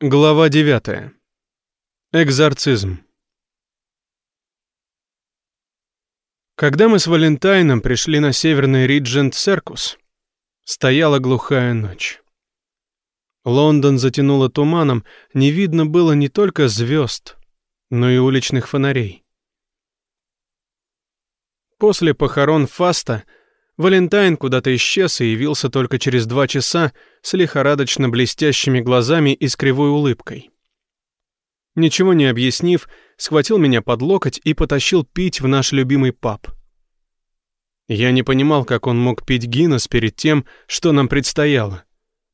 Глава 9. Экзорцизм. Когда мы с Валентайном пришли на северный Риджент Серкус, стояла глухая ночь. Лондон затянуло туманом, не видно было не только звезд, но и уличных фонарей. После похорон Фаста Валентайн куда-то исчез и явился только через два часа с лихорадочно блестящими глазами и с кривой улыбкой. Ничего не объяснив, схватил меня под локоть и потащил пить в наш любимый паб. Я не понимал, как он мог пить Гиннес перед тем, что нам предстояло.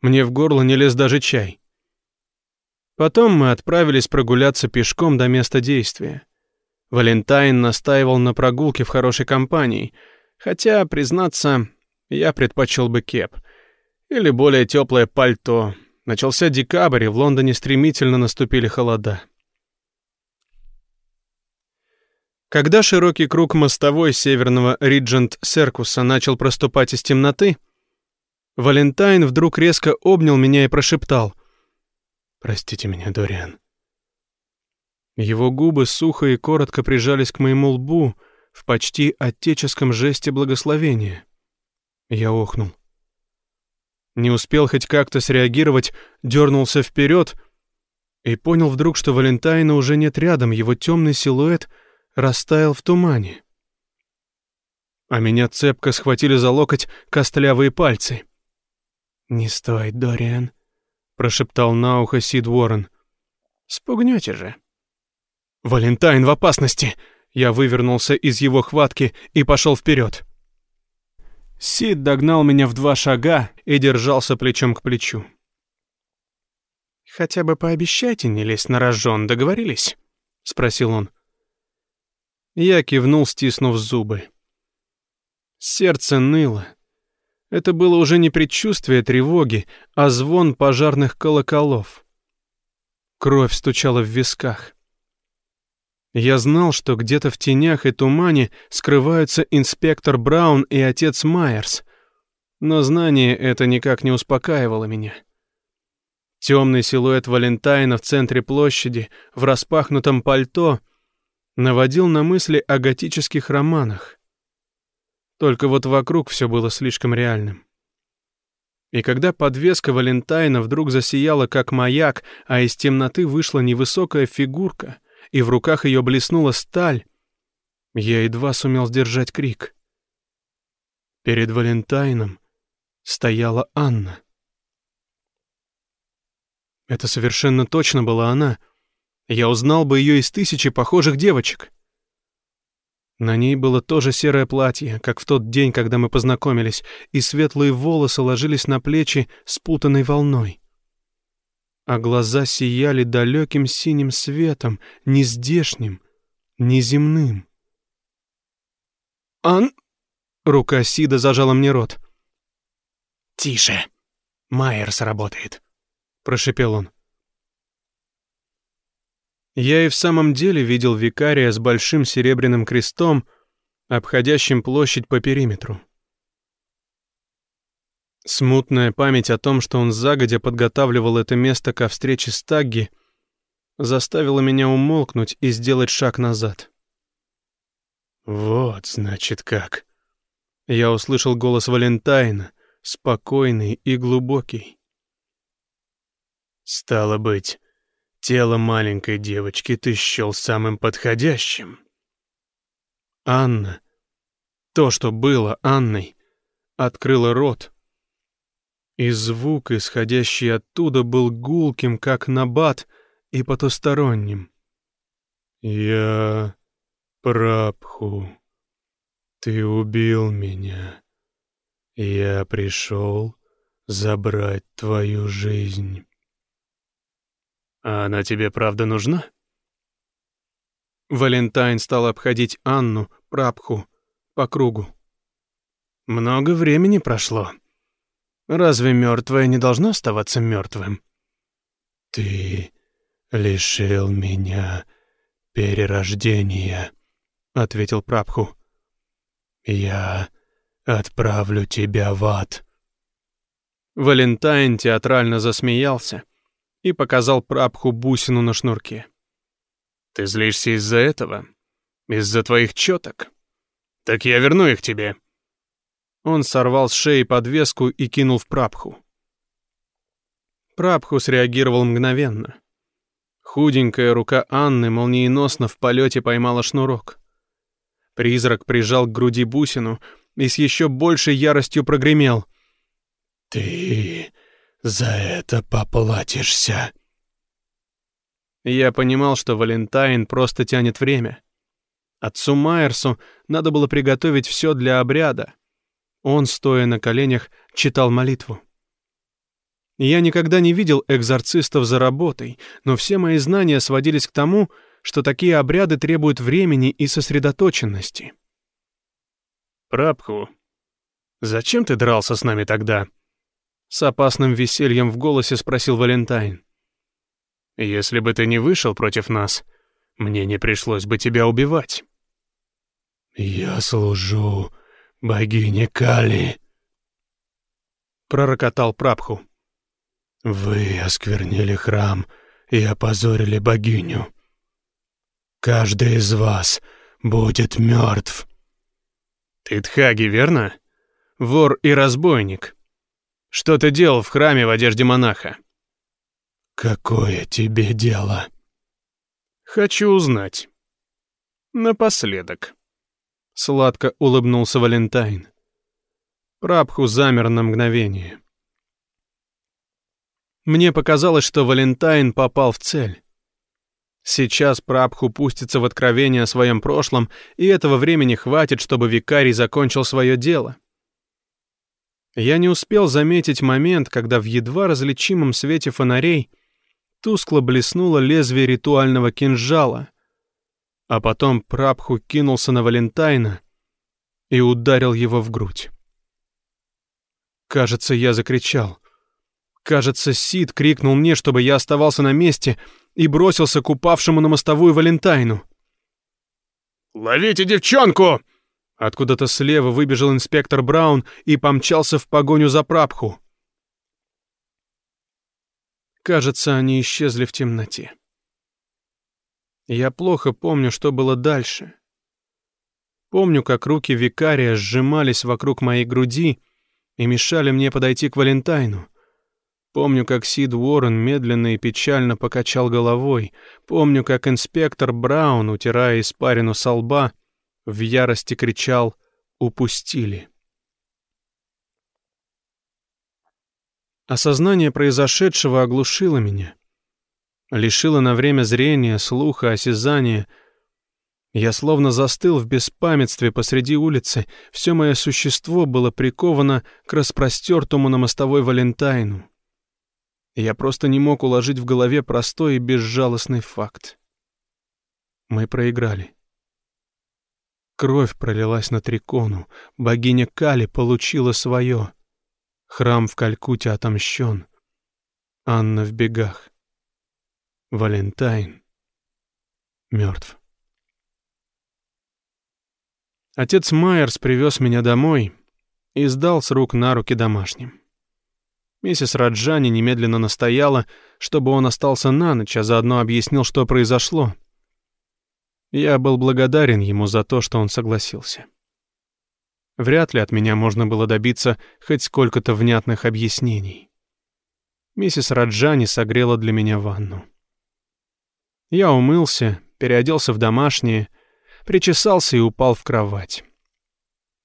Мне в горло не лез даже чай. Потом мы отправились прогуляться пешком до места действия. Валентайн настаивал на прогулке в хорошей компании — Хотя, признаться, я предпочел бы кеп. Или более теплое пальто. Начался декабрь, и в Лондоне стремительно наступили холода. Когда широкий круг мостовой северного Риджент-Серкуса начал проступать из темноты, Валентайн вдруг резко обнял меня и прошептал «Простите меня, Дориан». Его губы сухо и коротко прижались к моему лбу, в почти отеческом жесте благословения. Я охнул. Не успел хоть как-то среагировать, дернулся вперед и понял вдруг, что Валентайна уже нет рядом, его темный силуэт растаял в тумане. А меня цепко схватили за локоть костлявые пальцы. «Не стой, Дориан», — прошептал на ухо Сид Уоррен. «Спугнете же». «Валентайн в опасности!» Я вывернулся из его хватки и пошел вперед. Сид догнал меня в два шага и держался плечом к плечу. «Хотя бы пообещайте не лезть на рожон, договорились?» — спросил он. Я кивнул, стиснув зубы. Сердце ныло. Это было уже не предчувствие тревоги, а звон пожарных колоколов. Кровь стучала в висках. Я знал, что где-то в тенях и тумане скрываются инспектор Браун и отец Майерс, но знание это никак не успокаивало меня. Темный силуэт Валентайна в центре площади, в распахнутом пальто, наводил на мысли о готических романах. Только вот вокруг все было слишком реальным. И когда подвеска Валентайна вдруг засияла как маяк, а из темноты вышла невысокая фигурка — и в руках ее блеснула сталь, я едва сумел сдержать крик. Перед Валентайном стояла Анна. Это совершенно точно была она. Я узнал бы ее из тысячи похожих девочек. На ней было то же серое платье, как в тот день, когда мы познакомились, и светлые волосы ложились на плечи спутанной волной а глаза сияли далеким синим светом, нездешним, неземным. «Ан...» — рука Сида зажала мне рот. «Тише, Майер сработает», — прошепел он. Я и в самом деле видел викария с большим серебряным крестом, обходящим площадь по периметру. Смутная память о том, что он загодя подготавливал это место ко встрече с Тагги, заставила меня умолкнуть и сделать шаг назад. «Вот, значит, как!» Я услышал голос Валентайна, спокойный и глубокий. «Стало быть, тело маленькой девочки ты счел самым подходящим». Анна, то, что было Анной, открыла рот — и звук, исходящий оттуда, был гулким, как набат, и потусторонним. «Я... Прабху, ты убил меня. Я пришел забрать твою жизнь». «А она тебе правда нужна?» Валентайн стал обходить Анну, Прабху, по кругу. «Много времени прошло», Разве мертвое не должно оставаться мертвым? Ты лишил меня перерождения, ответил Прабху. Я отправлю тебя в ад. Валентайн театрально засмеялся, и показал прапху бусину на шнурке. «Ты злишься из-за этого? Из-за твоих четок? Так я верну их тебе». Он сорвал с шеи подвеску и кинул в прапху. Прапху среагировал мгновенно. Худенькая рука Анны молниеносно в полете поймала шнурок. Призрак прижал к груди бусину и с еще большей яростью прогремел. «Ты за это поплатишься». Я понимал, что Валентайн просто тянет время. Отцу Майерсу надо было приготовить все для обряда. Он, стоя на коленях, читал молитву. Я никогда не видел экзорцистов за работой, но все мои знания сводились к тому, что такие обряды требуют времени и сосредоточенности. «Прабху, зачем ты дрался с нами тогда?» С опасным весельем в голосе спросил Валентайн. «Если бы ты не вышел против нас, мне не пришлось бы тебя убивать». «Я служу богине Кали», — пророкотал Прабху. «Вы осквернили храм и опозорили богиню. Каждый из вас будет мертв». «Ты Тхаги, верно? Вор и разбойник. Что ты делал в храме в одежде монаха?» «Какое тебе дело?» «Хочу узнать. Напоследок». Сладко улыбнулся Валентайн. Прабху замер на мгновение. Мне показалось, что Валентайн попал в цель. Сейчас Прабху пустится в откровение о своем прошлом, и этого времени хватит, чтобы викарий закончил свое дело. Я не успел заметить момент, когда в едва различимом свете фонарей тускло блеснуло лезвие ритуального кинжала, а потом Прабху кинулся на Валентайна и ударил его в грудь. Кажется, я закричал. Кажется, Сид крикнул мне, чтобы я оставался на месте — и бросился к упавшему на мостовую Валентайну. «Ловите девчонку!» Откуда-то слева выбежал инспектор Браун и помчался в погоню за прапху. Кажется, они исчезли в темноте. Я плохо помню, что было дальше. Помню, как руки викария сжимались вокруг моей груди и мешали мне подойти к Валентайну. Помню, как Сид Уоррен медленно и печально покачал головой. Помню, как инспектор Браун, утирая испарину со лба, в ярости кричал «Упустили». Осознание произошедшего оглушило меня. Лишило на время зрения, слуха, осязания. Я словно застыл в беспамятстве посреди улицы. Все мое существо было приковано к распростертому на мостовой Валентайну. Я просто не мог уложить в голове простой и безжалостный факт. Мы проиграли. Кровь пролилась на Трикону, богиня Кали получила свое. Храм в Калькутте отомщен. Анна в бегах. Валентайн мертв. Отец Майерс привез меня домой и сдал с рук на руки домашним. Миссис Раджани немедленно настояла, чтобы он остался на ночь, а заодно объяснил, что произошло. Я был благодарен ему за то, что он согласился. Вряд ли от меня можно было добиться хоть сколько-то внятных объяснений. Миссис Раджани согрела для меня ванну. Я умылся, переоделся в домашнее, причесался и упал в кровать.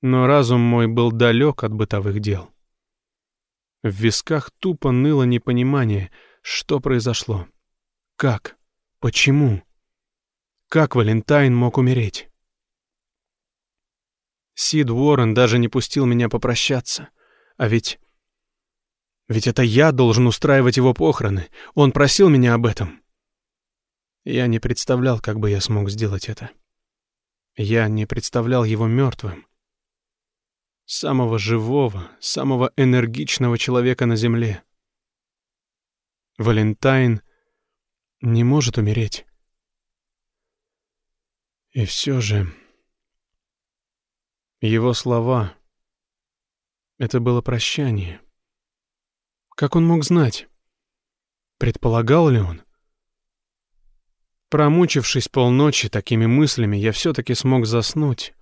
Но разум мой был далек от бытовых дел. В висках тупо ныло непонимание, что произошло. Как? Почему? Как Валентайн мог умереть? Сид Уоррен даже не пустил меня попрощаться. А ведь... Ведь это я должен устраивать его похороны. Он просил меня об этом. Я не представлял, как бы я смог сделать это. Я не представлял его мертвым самого живого, самого энергичного человека на Земле. Валентайн не может умереть. И все же... Его слова... Это было прощание. Как он мог знать? Предполагал ли он? Промучившись полночи такими мыслями, я все-таки смог заснуть.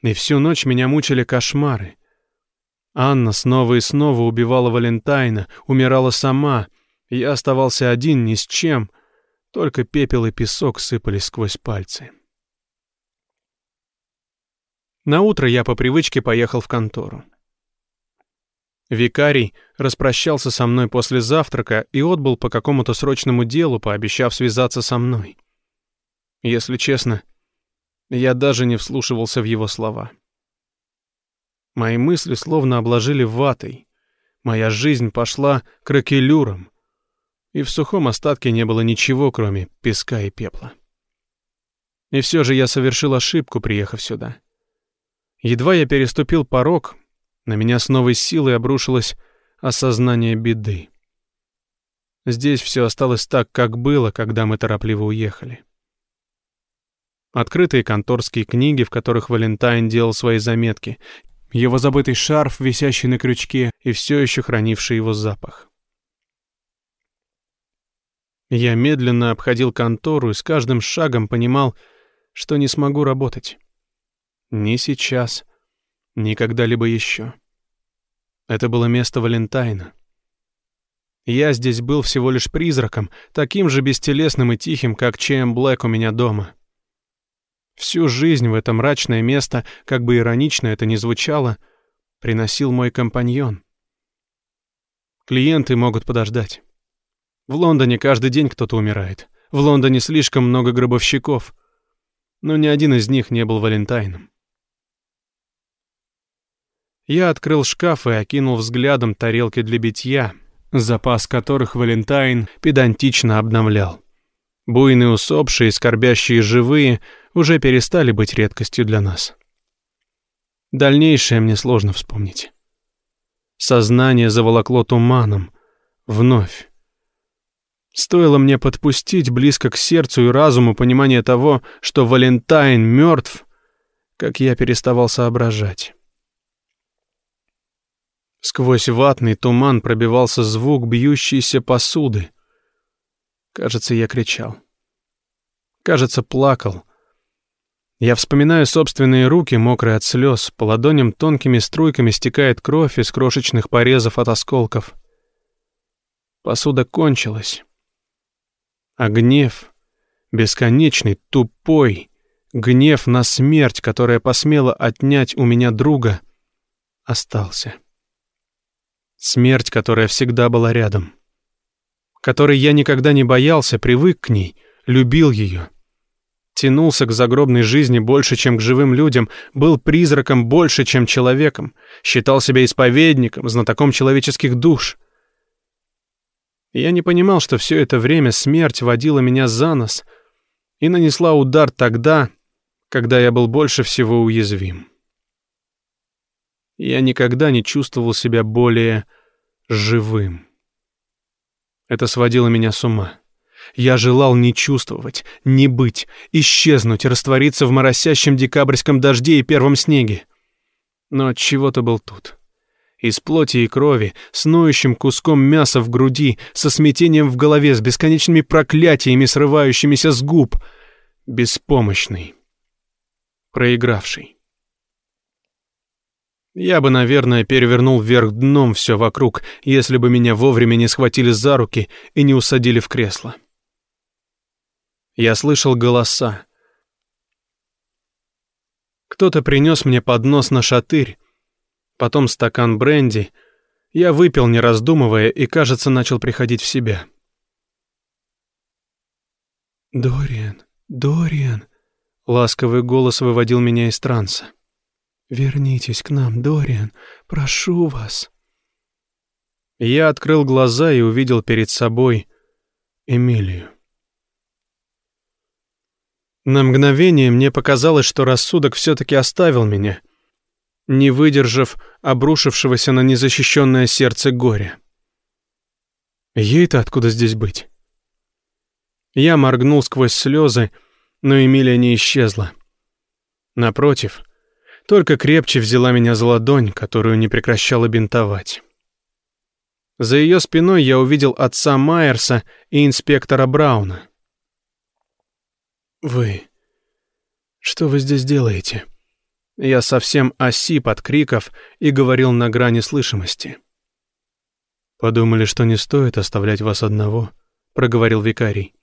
И всю ночь меня мучили кошмары. Анна снова и снова убивала Валентайна, умирала сама. Я оставался один ни с чем, только пепел и песок сыпались сквозь пальцы. На утро я по привычке поехал в контору. Викарий распрощался со мной после завтрака и отбыл по какому-то срочному делу, пообещав связаться со мной. Если честно, я даже не вслушивался в его слова. Мои мысли словно обложили ватой. Моя жизнь пошла к и в сухом остатке не было ничего, кроме песка и пепла. И все же я совершил ошибку, приехав сюда. Едва я переступил порог, на меня с новой силой обрушилось осознание беды. Здесь все осталось так, как было, когда мы торопливо уехали. Открытые конторские книги, в которых Валентайн делал свои заметки, его забытый шарф, висящий на крючке, и все еще хранивший его запах. Я медленно обходил контору и с каждым шагом понимал, что не смогу работать. Ни сейчас, ни когда-либо еще. Это было место Валентайна. Я здесь был всего лишь призраком, таким же бестелесным и тихим, как Чейм Блэк у меня дома. Всю жизнь в это мрачное место, как бы иронично это ни звучало, приносил мой компаньон. Клиенты могут подождать. В Лондоне каждый день кто-то умирает. В Лондоне слишком много гробовщиков. Но ни один из них не был Валентайном. Я открыл шкаф и окинул взглядом тарелки для битья, запас которых Валентайн педантично обновлял. Буйные усопшие, скорбящие живые уже перестали быть редкостью для нас. Дальнейшее мне сложно вспомнить. Сознание заволокло туманом. Вновь. Стоило мне подпустить близко к сердцу и разуму понимание того, что Валентайн мертв, как я переставал соображать. Сквозь ватный туман пробивался звук бьющейся посуды. Кажется, я кричал. Кажется, плакал. Я вспоминаю собственные руки, мокрые от слез, по ладоням тонкими струйками стекает кровь из крошечных порезов от осколков. Посуда кончилась. А гнев, бесконечный, тупой, гнев на смерть, которая посмела отнять у меня друга, остался. Смерть, которая всегда была рядом. Которой я никогда не боялся, привык к ней, любил ее. Тянулся к загробной жизни больше, чем к живым людям, был призраком больше, чем человеком, считал себя исповедником, знатоком человеческих душ. Я не понимал, что все это время смерть водила меня за нос и нанесла удар тогда, когда я был больше всего уязвим. Я никогда не чувствовал себя более живым. Это сводило меня с ума. Я желал не чувствовать, не быть, исчезнуть, раствориться в моросящем декабрьском дожде и первом снеге. Но от чего-то был тут. Из плоти и крови, с ноющим куском мяса в груди, со смятением в голове, с бесконечными проклятиями, срывающимися с губ. Беспомощный. Проигравший. Я бы, наверное, перевернул вверх дном все вокруг, если бы меня вовремя не схватили за руки и не усадили в кресло. Я слышал голоса. Кто-то принес мне поднос на шатырь, потом стакан бренди. Я выпил, не раздумывая, и, кажется, начал приходить в себя. «Дориан, Дориан!» — ласковый голос выводил меня из транса. «Вернитесь к нам, Дориан, прошу вас». Я открыл глаза и увидел перед собой Эмилию. На мгновение мне показалось, что рассудок все-таки оставил меня, не выдержав обрушившегося на незащищенное сердце горя. Ей-то откуда здесь быть? Я моргнул сквозь слезы, но Эмилия не исчезла. Напротив, только крепче взяла меня за ладонь, которую не прекращала бинтовать. За ее спиной я увидел отца Майерса и инспектора Брауна. «Вы... что вы здесь делаете?» Я совсем осип от криков и говорил на грани слышимости. «Подумали, что не стоит оставлять вас одного», — проговорил викарий.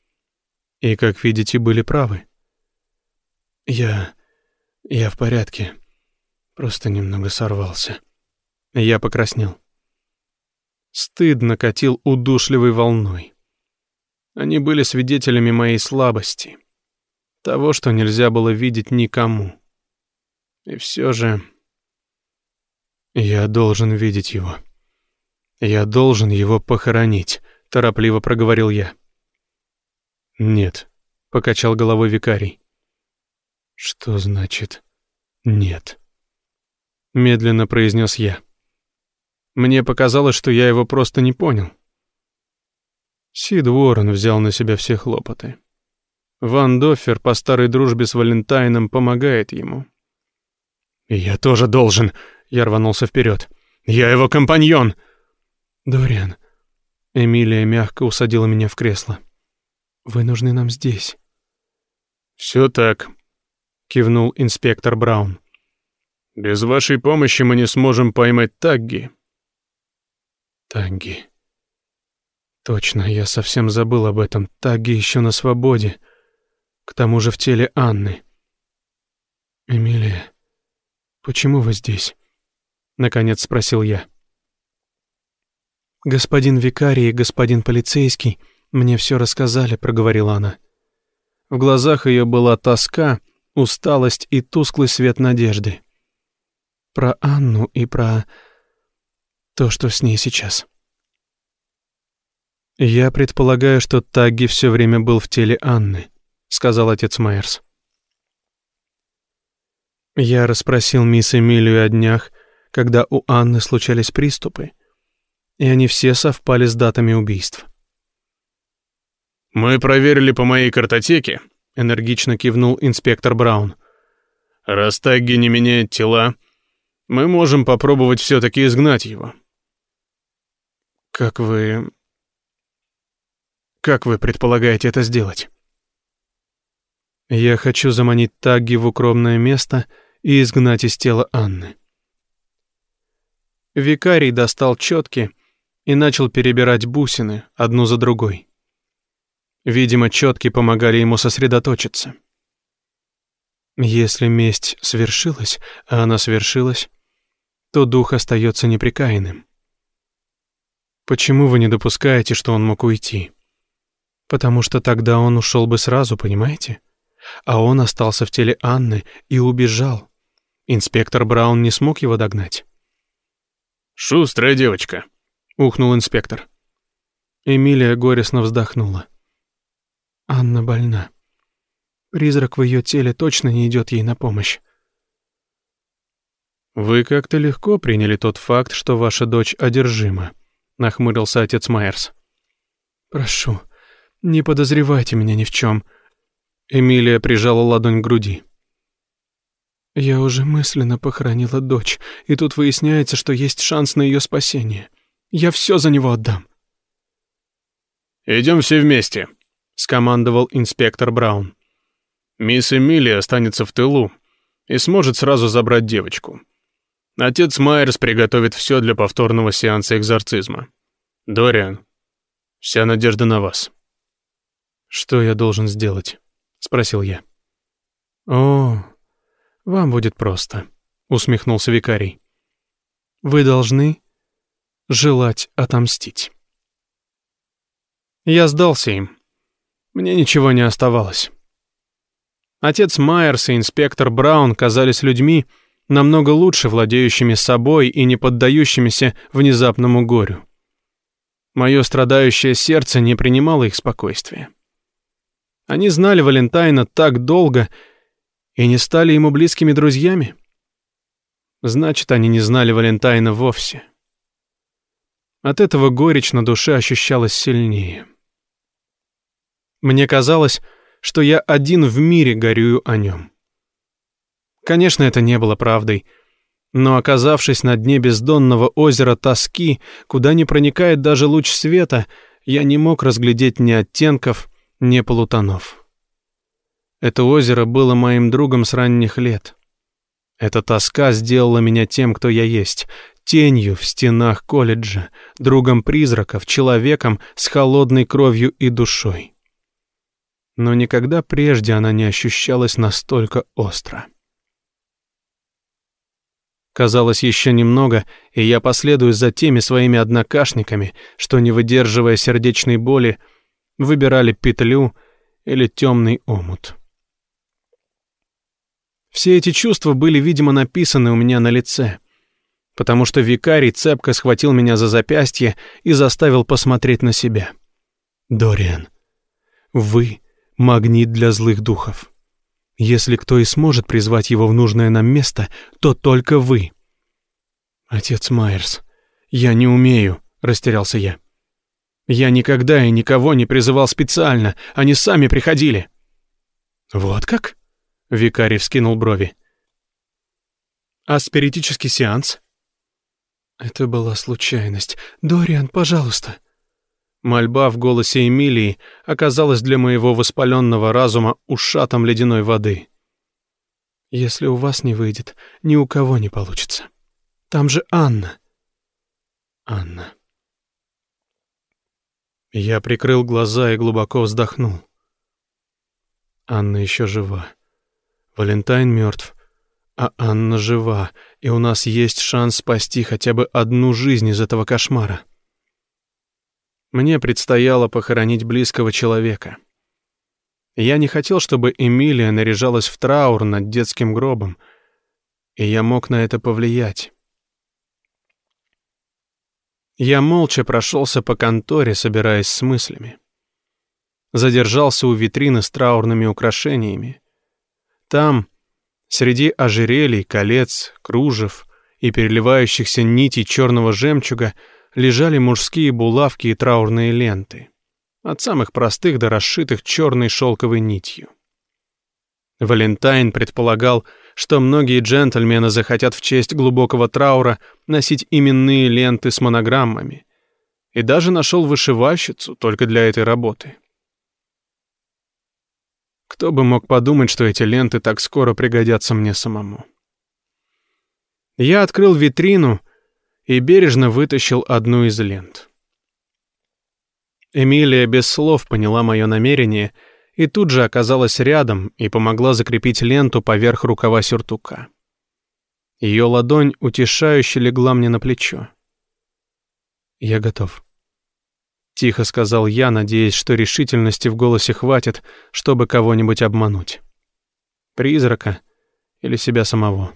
«И, как видите, были правы». «Я... я в порядке. Просто немного сорвался». Я покраснел. Стыд накатил удушливой волной. Они были свидетелями моей слабости. Того, что нельзя было видеть никому. И все же... Я должен видеть его. Я должен его похоронить, торопливо проговорил я. Нет, покачал головой викарий. Что значит нет? Медленно произнес я. Мне показалось, что я его просто не понял. Сид Уоррен взял на себя все хлопоты. Ван Доффер по старой дружбе с Валентайном помогает ему. «Я тоже должен!» — я рванулся вперед. «Я его компаньон!» «Дориан...» Эмилия мягко усадила меня в кресло. «Вы нужны нам здесь». «Все так», — кивнул инспектор Браун. «Без вашей помощи мы не сможем поймать Тагги». «Тагги...» Точно, я совсем забыл об этом. Тагги еще на свободе. К тому же в теле Анны. «Эмилия...» «Почему вы здесь?» — наконец спросил я. «Господин викарий и господин полицейский мне все рассказали», — проговорила она. В глазах ее была тоска, усталость и тусклый свет надежды. Про Анну и про то, что с ней сейчас. «Я предполагаю, что Тагги все время был в теле Анны», — сказал отец Майерс. Я расспросил мисс Эмилию о днях, когда у Анны случались приступы, и они все совпали с датами убийств. «Мы проверили по моей картотеке», — энергично кивнул инспектор Браун. «Раз Тагги не меняет тела, мы можем попробовать все-таки изгнать его». «Как вы... как вы предполагаете это сделать?» «Я хочу заманить Тагги в укромное место», — и изгнать из тела Анны. Викарий достал четки и начал перебирать бусины одну за другой. Видимо, четки помогали ему сосредоточиться. Если месть свершилась, а она свершилась, то дух остается неприкаянным. Почему вы не допускаете, что он мог уйти? Потому что тогда он ушел бы сразу, понимаете? А он остался в теле Анны и убежал. Инспектор Браун не смог его догнать. «Шустрая девочка», — ухнул инспектор. Эмилия горестно вздохнула. «Анна больна. Призрак в ее теле точно не идет ей на помощь». «Вы как-то легко приняли тот факт, что ваша дочь одержима», — нахмурился отец Майерс. «Прошу, не подозревайте меня ни в чем». Эмилия прижала ладонь к груди. Я уже мысленно похоронила дочь, и тут выясняется, что есть шанс на ее спасение. Я все за него отдам. «Идем все вместе», — скомандовал инспектор Браун. «Мисс Эмилия останется в тылу и сможет сразу забрать девочку. Отец Майерс приготовит все для повторного сеанса экзорцизма. Дориан, вся надежда на вас». «Что я должен сделать?» — спросил я. «О, «Вам будет просто», — усмехнулся викарий. «Вы должны желать отомстить». Я сдался им. Мне ничего не оставалось. Отец Майерс и инспектор Браун казались людьми, намного лучше владеющими собой и не поддающимися внезапному горю. Мое страдающее сердце не принимало их спокойствия. Они знали Валентайна так долго и не стали ему близкими друзьями? Значит, они не знали Валентайна вовсе. От этого горечь на душе ощущалась сильнее. Мне казалось, что я один в мире горюю о нем. Конечно, это не было правдой. Но оказавшись на дне бездонного озера тоски, куда не проникает даже луч света, я не мог разглядеть ни оттенков, ни полутонов. Это озеро было моим другом с ранних лет. Эта тоска сделала меня тем, кто я есть, тенью в стенах колледжа, другом призраков, человеком с холодной кровью и душой. Но никогда прежде она не ощущалась настолько остро. Казалось, еще немного, и я последую за теми своими однокашниками, что, не выдерживая сердечной боли, выбирали петлю или темный омут. Все эти чувства были, видимо, написаны у меня на лице, потому что викарий цепко схватил меня за запястье и заставил посмотреть на себя. «Дориан, вы — магнит для злых духов. Если кто и сможет призвать его в нужное нам место, то только вы». «Отец Майерс, я не умею», — растерялся я. «Я никогда и никого не призывал специально, они сами приходили». «Вот как?» — викарий вскинул брови. «А спиритический сеанс?» «Это была случайность. Дориан, пожалуйста». Мольба в голосе Эмилии оказалась для моего воспаленного разума ушатом ледяной воды. «Если у вас не выйдет, ни у кого не получится. Там же Анна». «Анна». Я прикрыл глаза и глубоко вздохнул. Анна еще жива. Валентайн мертв, а Анна жива, и у нас есть шанс спасти хотя бы одну жизнь из этого кошмара. Мне предстояло похоронить близкого человека. Я не хотел, чтобы Эмилия наряжалась в траур над детским гробом, и я мог на это повлиять. Я молча прошелся по конторе, собираясь с мыслями. Задержался у витрины с траурными украшениями. Там, среди ожерелий, колец, кружев и переливающихся нитей черного жемчуга, лежали мужские булавки и траурные ленты, от самых простых до расшитых черной шелковой нитью. Валентайн предполагал, что многие джентльмены захотят в честь глубокого траура носить именные ленты с монограммами, и даже нашел вышивальщицу только для этой работы. Кто бы мог подумать, что эти ленты так скоро пригодятся мне самому. Я открыл витрину и бережно вытащил одну из лент. Эмилия без слов поняла мое намерение и тут же оказалась рядом и помогла закрепить ленту поверх рукава сюртука. Ее ладонь утешающе легла мне на плечо. «Я готов», Тихо сказал я, надеясь, что решительности в голосе хватит, чтобы кого-нибудь обмануть. Призрака или себя самого.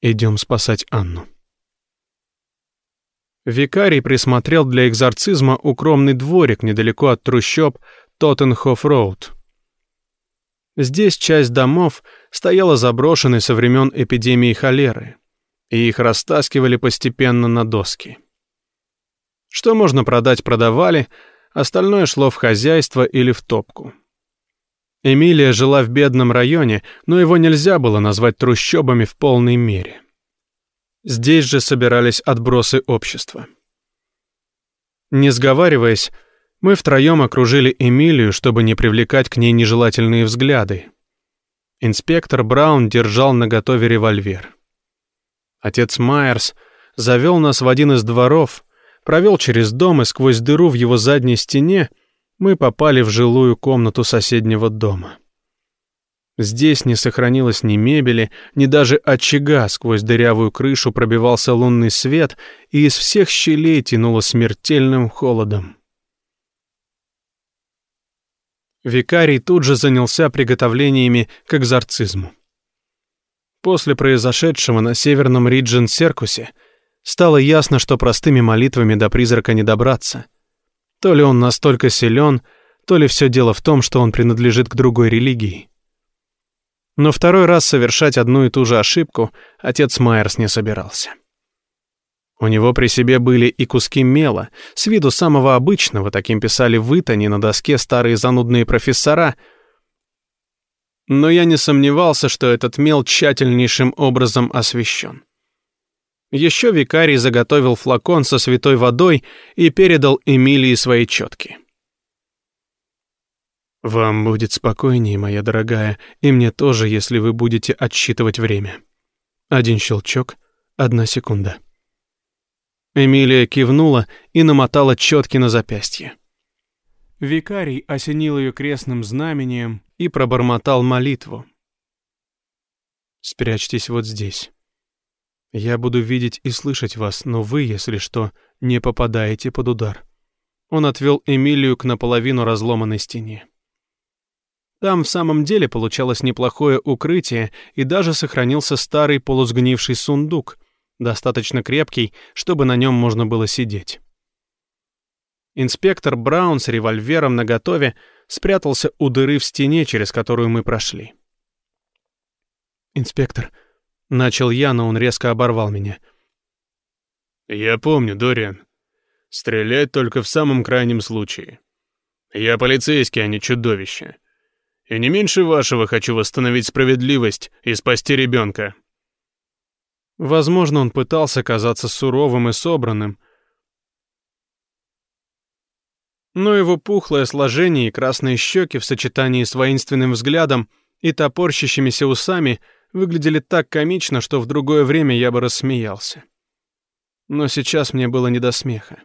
Идем спасать Анну. Викарий присмотрел для экзорцизма укромный дворик недалеко от трущоб Тоттенхоф-Роуд. Здесь часть домов стояла заброшенной со времен эпидемии холеры, и их растаскивали постепенно на доски. Что можно продать, продавали, остальное шло в хозяйство или в топку. Эмилия жила в бедном районе, но его нельзя было назвать трущобами в полной мере. Здесь же собирались отбросы общества. Не сговариваясь, мы втроем окружили Эмилию, чтобы не привлекать к ней нежелательные взгляды. Инспектор Браун держал наготове револьвер. Отец Майерс завел нас в один из дворов, провел через дом, и сквозь дыру в его задней стене мы попали в жилую комнату соседнего дома. Здесь не сохранилось ни мебели, ни даже очага, сквозь дырявую крышу пробивался лунный свет, и из всех щелей тянуло смертельным холодом. Викарий тут же занялся приготовлениями к экзорцизму. После произошедшего на Северном Риджен-Серкусе Стало ясно, что простыми молитвами до призрака не добраться. То ли он настолько силен, то ли все дело в том, что он принадлежит к другой религии. Но второй раз совершать одну и ту же ошибку отец Майерс не собирался. У него при себе были и куски мела, с виду самого обычного, таким писали в Итане на доске старые занудные профессора. но я не сомневался, что этот мел тщательнейшим образом освящен. Еще викарий заготовил флакон со святой водой и передал Эмилии свои четки. «Вам будет спокойнее, моя дорогая, и мне тоже, если вы будете отсчитывать время. Один щелчок, одна секунда». Эмилия кивнула и намотала четки на запястье. Викарий осенил ее крестным знамением и пробормотал молитву. «Спрячьтесь вот здесь. Я буду видеть и слышать вас, но вы, если что, не попадаете под удар». Он отвел Эмилию к наполовину разломанной стене. Там в самом деле получалось неплохое укрытие, и даже сохранился старый полусгнивший сундук, достаточно крепкий, чтобы на нем можно было сидеть. Инспектор Браун с револьвером наготове спрятался у дыры в стене, через которую мы прошли. «Инспектор», — начал я, но он резко оборвал меня. «Я помню, Дориан. Стрелять только в самом крайнем случае. Я полицейский, а не чудовище. И не меньше вашего хочу восстановить справедливость и спасти ребенка». Возможно, он пытался казаться суровым и собранным, но его пухлое сложение и красные щеки в сочетании с воинственным взглядом и топорщащимися усами выглядели так комично, что в другое время я бы рассмеялся. Но сейчас мне было не до смеха.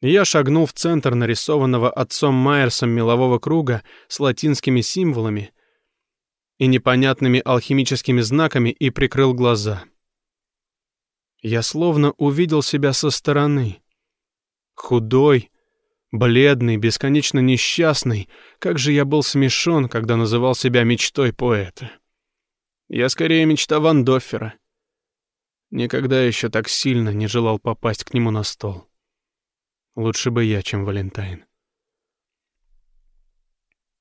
Я шагнул в центр нарисованного отцом Майерсом мелового круга с латинскими символами и непонятными алхимическими знаками и прикрыл глаза. Я словно увидел себя со стороны. Худой, Бледный, бесконечно несчастный, как же я был смешон, когда называл себя мечтой поэта. Я скорее мечта Ван Доффера. Никогда еще так сильно не желал попасть к нему на стол. Лучше бы я, чем Валентайн.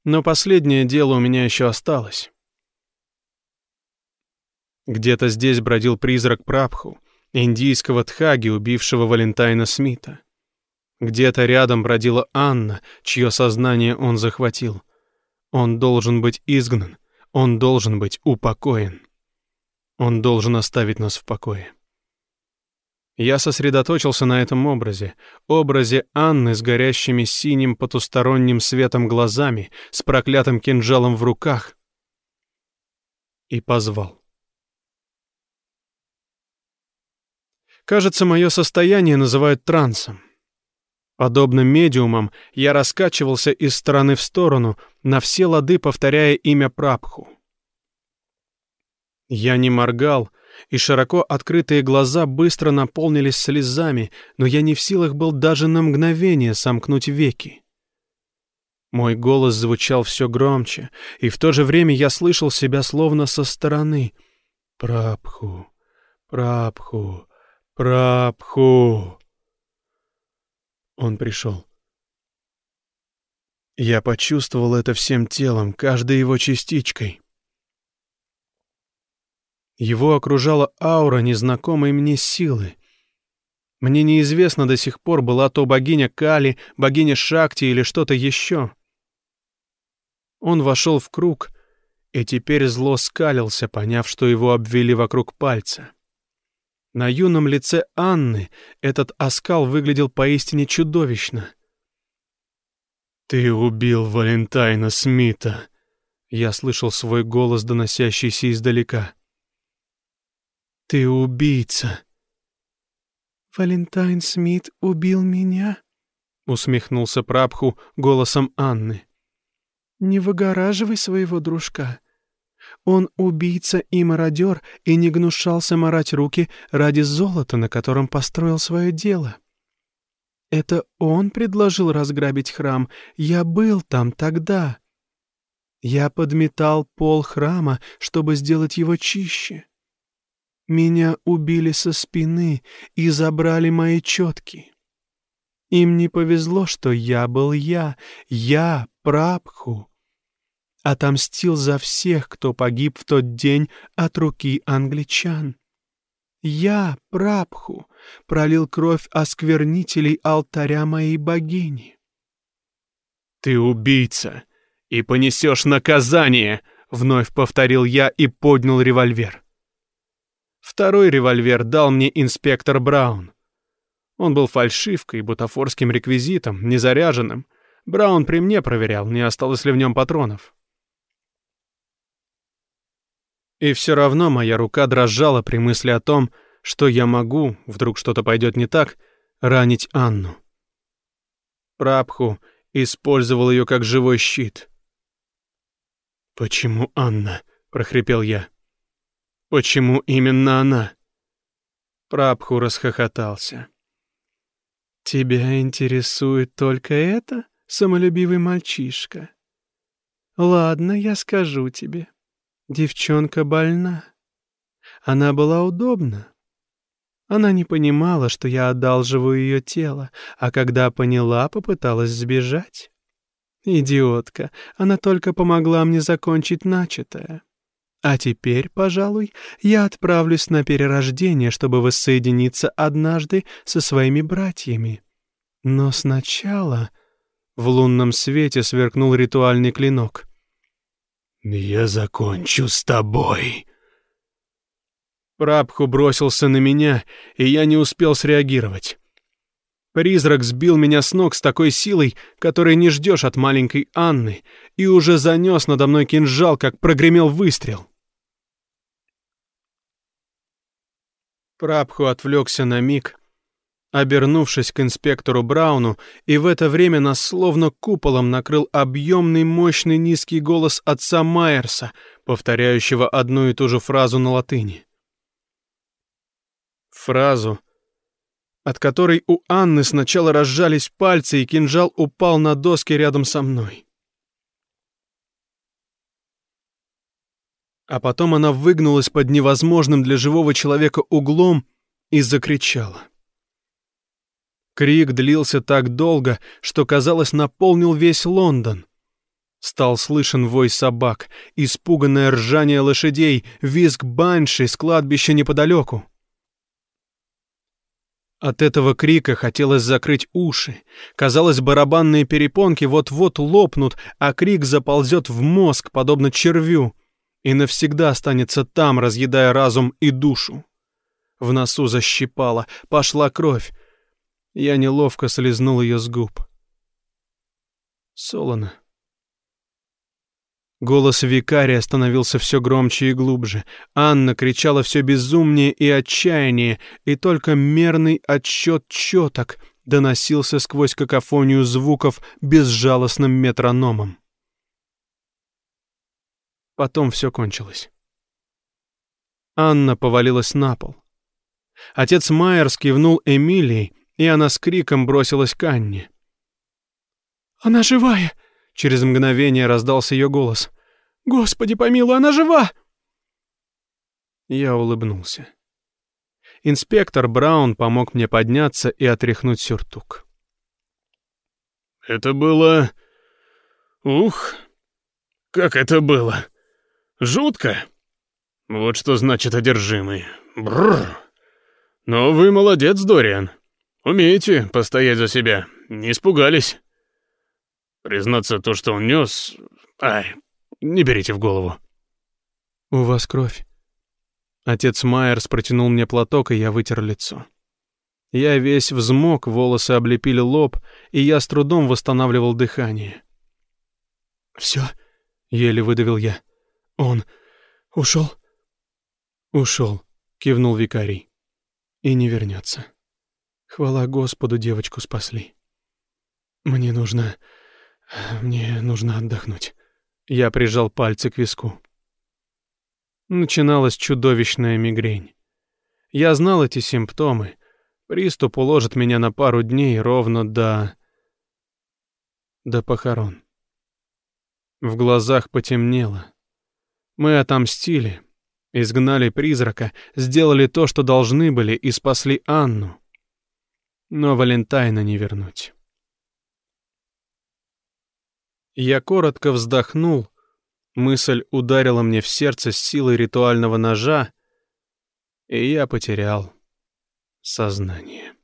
Но последнее дело у меня еще осталось. Где-то здесь бродил призрак Прабху, индийского тхаги, убившего Валентайна Смита. Где-то рядом бродила Анна, чье сознание он захватил. Он должен быть изгнан, он должен быть упокоен. Он должен оставить нас в покое. Я сосредоточился на этом образе, образе Анны с горящими синим потусторонним светом глазами, с проклятым кинжалом в руках, и позвал. Кажется, мое состояние называют трансом. Подобно медиумам, я раскачивался из стороны в сторону, на все лады повторяя имя Прабху. Я не моргал, и широко открытые глаза быстро наполнились слезами, но я не в силах был даже на мгновение сомкнуть веки. Мой голос звучал все громче, и в то же время я слышал себя словно со стороны. «Прабху, Прабху, Прабху». Он пришел. Я почувствовал это всем телом, каждой его частичкой. Его окружала аура незнакомой мне силы. Мне неизвестно до сих пор, была то богиня Кали, богиня Шакти или что-то еще. Он вошел в круг, и теперь зло скалился, поняв, что его обвели вокруг пальца. На юном лице Анны этот оскал выглядел поистине чудовищно. «Ты убил Валентайна Смита!» Я слышал свой голос, доносящийся издалека. «Ты убийца!» «Валентайн Смит убил меня?» — усмехнулся Прабху голосом Анны. «Не выгораживай своего дружка. Он убийца и мародер, и не гнушался марать руки ради золота, на котором построил свое дело. Это он предложил разграбить храм. Я был там тогда. Я подметал пол храма, чтобы сделать его чище. Меня убили со спины и забрали мои четки. Им не повезло, что я был я, я, Прабху отомстил за всех, кто погиб в тот день от руки англичан. Я, Прабху, пролил кровь осквернителей алтаря моей богини. Ты убийца, и понесешь наказание», — вновь повторил я и поднял револьвер. Второй револьвер дал мне инспектор Браун. Он был фальшивкой, бутафорским реквизитом, незаряженным. Браун при мне проверял, не осталось ли в нем патронов. И все равно моя рука дрожала при мысли о том, что я могу, вдруг что-то пойдет не так, ранить Анну. Прабху использовал ее как живой щит. «Почему Анна?» — прохрипел я. «Почему именно она?» Прабху расхохотался. «Тебя интересует только это, самолюбивый мальчишка? Ладно, я скажу тебе. Девчонка больна. Она была удобна. Она не понимала, что я одалживаю ее тело, а когда поняла, попыталась сбежать. Идиотка, она только помогла мне закончить начатое. А теперь, пожалуй, я отправлюсь на перерождение, чтобы воссоединиться однажды со своими братьями. Но сначала в лунном свете сверкнул ритуальный клинок. «Я закончу с тобой». Прабху бросился на меня, и я не успел среагировать. Призрак сбил меня с ног с такой силой, которой не ждешь от маленькой Анны, и уже занес надо мной кинжал, как прогремел выстрел. Прабху отвлекся на миг, обернувшись к инспектору Брауну, и в это время нас словно куполом накрыл объемный мощный низкий голос отца Майерса, повторяющего одну и ту же фразу на латыни. Фразу, от которой у Анны сначала разжались пальцы, и кинжал упал на доски рядом со мной. А потом она выгнулась под невозможным для живого человека углом и закричала. Крик длился так долго, что, казалось, наполнил весь Лондон. Стал слышен вой собак, испуганное ржание лошадей, визг банши с кладбища неподалеку. От этого крика хотелось закрыть уши. Казалось, барабанные перепонки вот-вот лопнут, а крик заползет в мозг, подобно червю, и навсегда останется там, разъедая разум и душу. В носу защипало, пошла кровь. Я неловко слезнул ее с губ. Солоно. Голос викария становился все громче и глубже. Анна кричала все безумнее и отчаяннее, и только мерный отсчет четок доносился сквозь какофонию звуков безжалостным метрономом. Потом все кончилось. Анна повалилась на пол. Отец Майерс кивнул Эмилии, и она с криком бросилась к Анне. «Она живая!» — через мгновение раздался ее голос. «Господи помилуй, она жива!» Я улыбнулся. Инспектор Браун помог мне подняться и отряхнуть сюртук. «Это было... Ух, как это было! Жутко! Вот что значит одержимый. Бррр! Но вы молодец, Дориан!» Умеете постоять за себя, не испугались. Признаться, то, что он нес... Ай, не берите в голову. У вас кровь. Отец Майерс протянул мне платок, и я вытер лицо. Я весь взмок, волосы облепили лоб, и я с трудом восстанавливал дыхание. «Все», — еле выдавил я. «Он ушел?» «Ушел», — кивнул викарий. «И не вернется». Хвала Господу, девочку спасли. Мне нужно... Мне нужно отдохнуть. Я прижал пальцы к виску. Начиналась чудовищная мигрень. Я знал эти симптомы. Приступ уложит меня на пару дней ровно до... до похорон. В глазах потемнело. Мы отомстили, изгнали призрака, сделали то, что должны были, и спасли Анну но Валентайна не вернуть. Я коротко вздохнул, мысль ударила мне в сердце с силой ритуального ножа, и я потерял сознание.